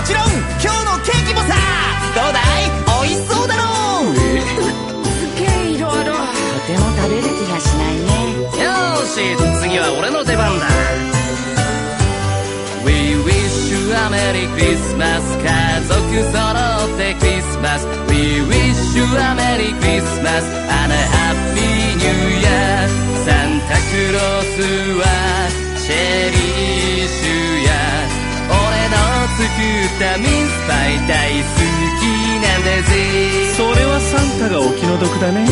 ももちろん今日のケーキもさどうだい？美味しそうだろう。すげえいろいろとても食べる気がしないね。よーし次は俺の出番だ。We wish you a Merry Christmas 家族揃ってクリスマス。We wish you a Merry Christmas ミンスパイ大好きなんだぜそれはサンタがお気の毒だね。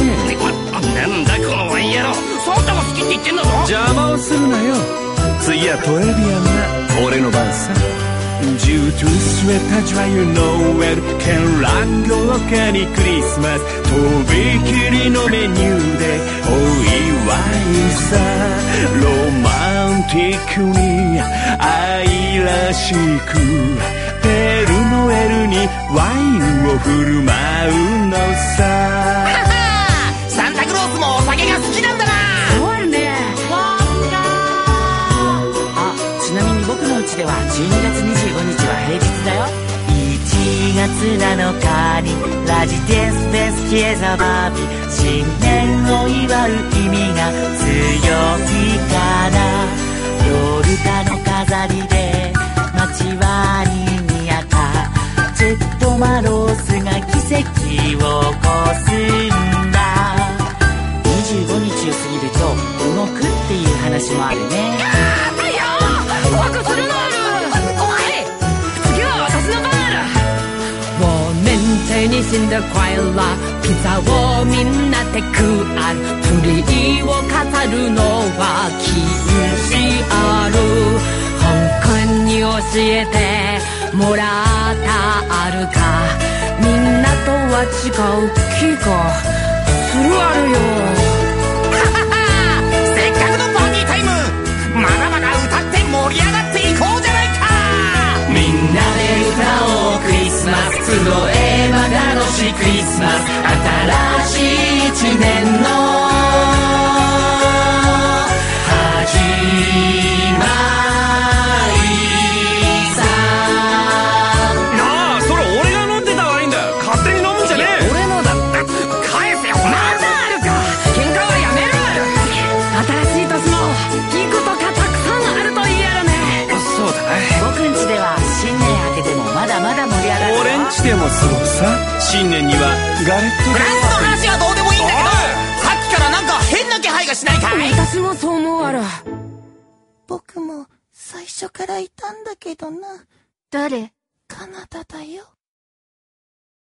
なんだこのワイヤロサンタが好きって言ってんだぞ。邪魔をするなよ。次はトレビアンな俺の番さ。Due to sweat joyeux Noël Quel rango かにクリスマス。とびきりのメニューでお祝いさ。ロマンティックに愛らしくペルノエルにワインを振る舞うのさ。サンタクロースもお酒が好きなんだな。終わるね。あちなみに僕のうちでは12月25日は平日だよ。1月7日にラジデスペスキエザバービ新年を祝う意味が陪你新的快乐ピザをみんなで食あるツリーを飾るのは禁止ある。香港に教えてもらったあるか。みんなとは違う気がするあるよ。新しい一年の始まりさなあそれ俺が飲んでたワインだ勝手に飲むんじゃねえ俺のだった返せよまだあるか喧嘩はやめる新しい年もいいことがたくさんあるといいやろねそうだな僕んちでは新年明けてもまだまだ盛り上がる俺んちでもそうさ新年にはガレットフランスの話はどうでもいいんだけどさっきからなんか変な気配がしないかい？私もそう思うある僕も最初からいたんだけどな。誰？カナダだよ。